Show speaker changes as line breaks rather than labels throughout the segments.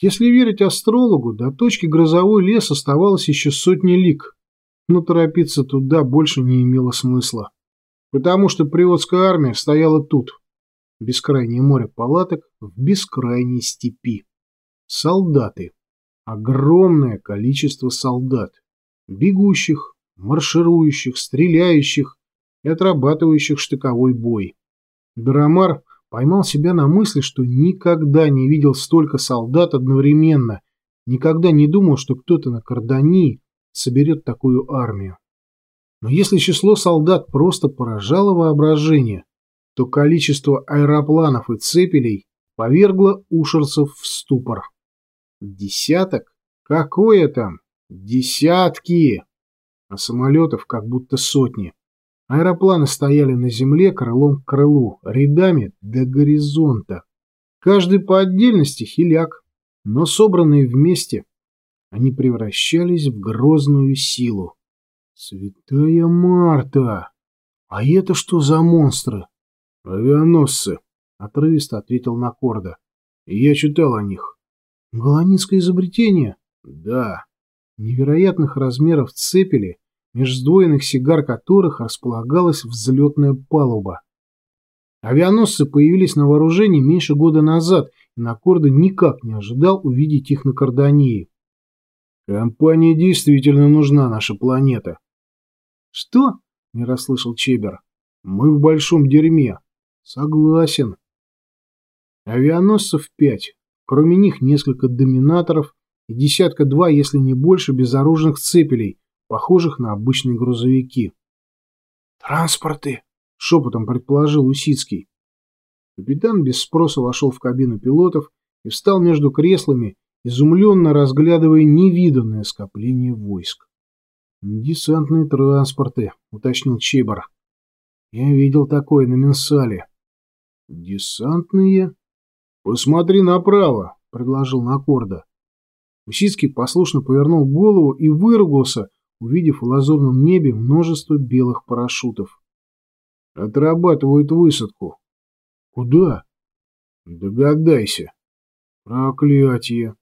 Если верить астрологу, до точки грозовой лес оставалось еще сотни лиг, но торопиться туда больше не имело смысла. Потому что приводская армия стояла тут, бескрайнее море палаток в бескрайней степи. Солдаты. Огромное количество солдат. Бегущих, марширующих, стреляющих и отрабатывающих штыковой бой. Дарамар поймал себя на мысли, что никогда не видел столько солдат одновременно, никогда не думал, что кто-то на Кардании соберет такую армию. Но если число солдат просто поражало воображение, то количество аэропланов и цепелей повергло ушерцев в ступор. Десяток? Какое там? Десятки! А самолетов как будто сотни. Аэропланы стояли на земле крылом к крылу, рядами до горизонта. Каждый по отдельности хиляк, но собранные вместе, они превращались в грозную силу. Святая Марта! А это что за монстры? Авианосцы, отрывисто ответил Накорда. Я читал о них. Голландское изобретение? Да. Невероятных размеров цепели меж сдвоенных сигар которых располагалась взлетная палуба. Авианосцы появились на вооружении меньше года назад, и Накорда никак не ожидал увидеть их на Кардании. «Компании действительно нужна наша планета». «Что?» — не расслышал Чебер. «Мы в большом дерьме». «Согласен». Авианосцев пять. Кроме них несколько доминаторов и десятка-два, если не больше, безоружных цепелей, похожих на обычные грузовики. «Транспорты!» — шепотом предположил Усицкий. Капитан без спроса вошел в кабину пилотов и встал между креслами, изумленно разглядывая невиданное скопление войск. «Десантные транспорты», — уточнил Чебар. «Я видел такое на Менсале». «Десантные?» «Посмотри направо», — предложил Накорда. Усицкий послушно повернул голову и выругался, увидев в лазурном небе множество белых парашютов. Отрабатывают высадку. Куда? Догадайся. Проклятие.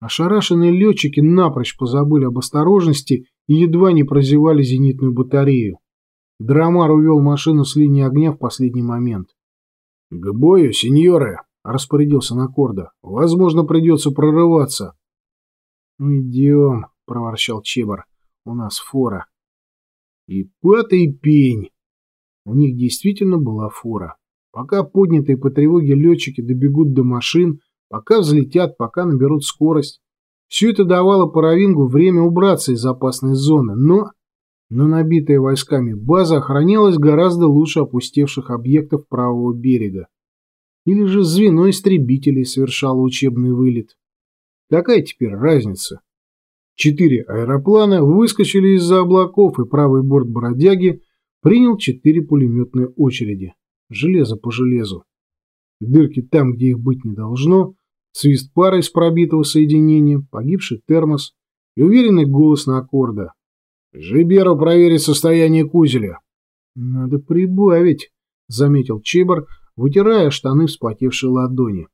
Ошарашенные летчики напрочь позабыли об осторожности и едва не прозевали зенитную батарею. Драмар увел машину с линии огня в последний момент. — К бою, сеньоры! — распорядился Накорда. — Возможно, придется прорываться. — идем, проворчал Чебар. У нас фора. И пятый пень. У них действительно была фора. Пока поднятые по тревоге летчики добегут до машин, пока взлетят, пока наберут скорость. Все это давало Паровингу время убраться из опасной зоны, но... Но набитая войсками база охранялась гораздо лучше опустевших объектов правого берега. Или же звено истребителей совершало учебный вылет. Какая теперь разница? Четыре аэроплана выскочили из-за облаков, и правый борт «Бродяги» принял четыре пулеметные очереди. Железо по железу. Дырки там, где их быть не должно, свист пары из пробитого соединения, погибший термос и уверенный голос на аккорда. «Жиберу проверить состояние кузеля». «Надо прибавить», — заметил Чебар, вытирая штаны вспотевшей ладони.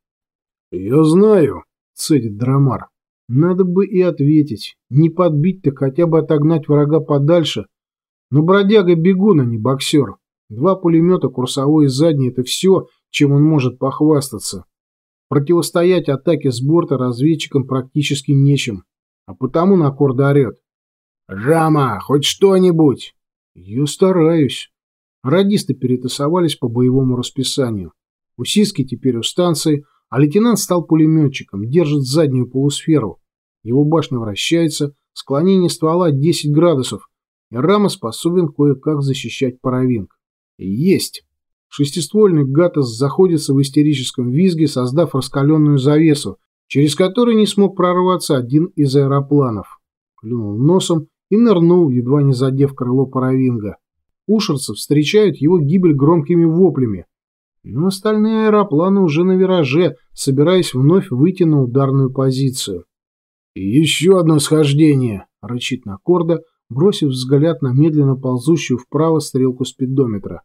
«Я знаю», — цедит Драмар. Надо бы и ответить. Не подбить, так хотя бы отогнать врага подальше. Но бродяга бегун, а не боксер. Два пулемета, курсовой и задний – это все, чем он может похвастаться. Противостоять атаке с борта разведчикам практически нечем. А потому на корда орет. «Жама, хоть что-нибудь!» «Я стараюсь». Радисты перетасовались по боевому расписанию. Усиски теперь у станции – а лейтенант стал пулеметчиком, держит заднюю полусферу. Его башня вращается, склонение ствола 10 градусов, и рама способен кое-как защищать паровинг. Есть! Шестиствольный Гатос заходится в истерическом визге, создав раскаленную завесу, через которую не смог прорваться один из аэропланов. Клюнул носом и нырнул, едва не задев крыло паровинга. Ушерцы встречают его гибель громкими воплями. Но остальные аэропланы уже на вираже, собираясь вновь выйти на ударную позицию. «Еще одно схождение!» — рычит Накорда, бросив взгляд на медленно ползущую вправо стрелку спидометра.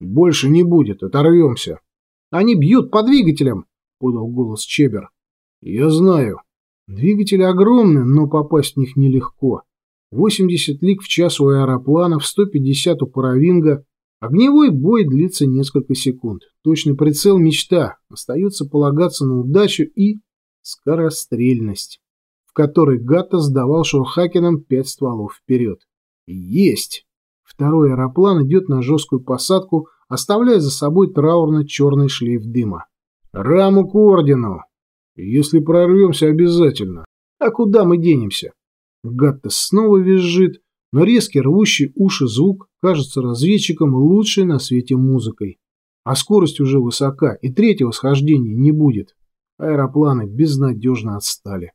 «Больше не будет, оторвемся!» «Они бьют по двигателям!» — подал голос Чебер. Я знаю. Двигатели огромны, но попасть в них нелегко. 80 лиг в час у аэропланов, 150 у паровинга. Огневой бой длится несколько секунд. Точный прицел – мечта. Остается полагаться на удачу и скорострельность, в которой Гатта сдавал Шурхакинам пять стволов вперед. Есть! Второй аэроплан идет на жесткую посадку, оставляя за собой траурно-черный шлейф дыма. Раму к ордену! Если прорвемся, обязательно. А куда мы денемся? Гатта снова визжит, но резкий рвущий уши звук кажется разведчикам лучшей на свете музыкой. А скорость уже высока, и третьего схождения не будет. Аэропланы безнадежно отстали.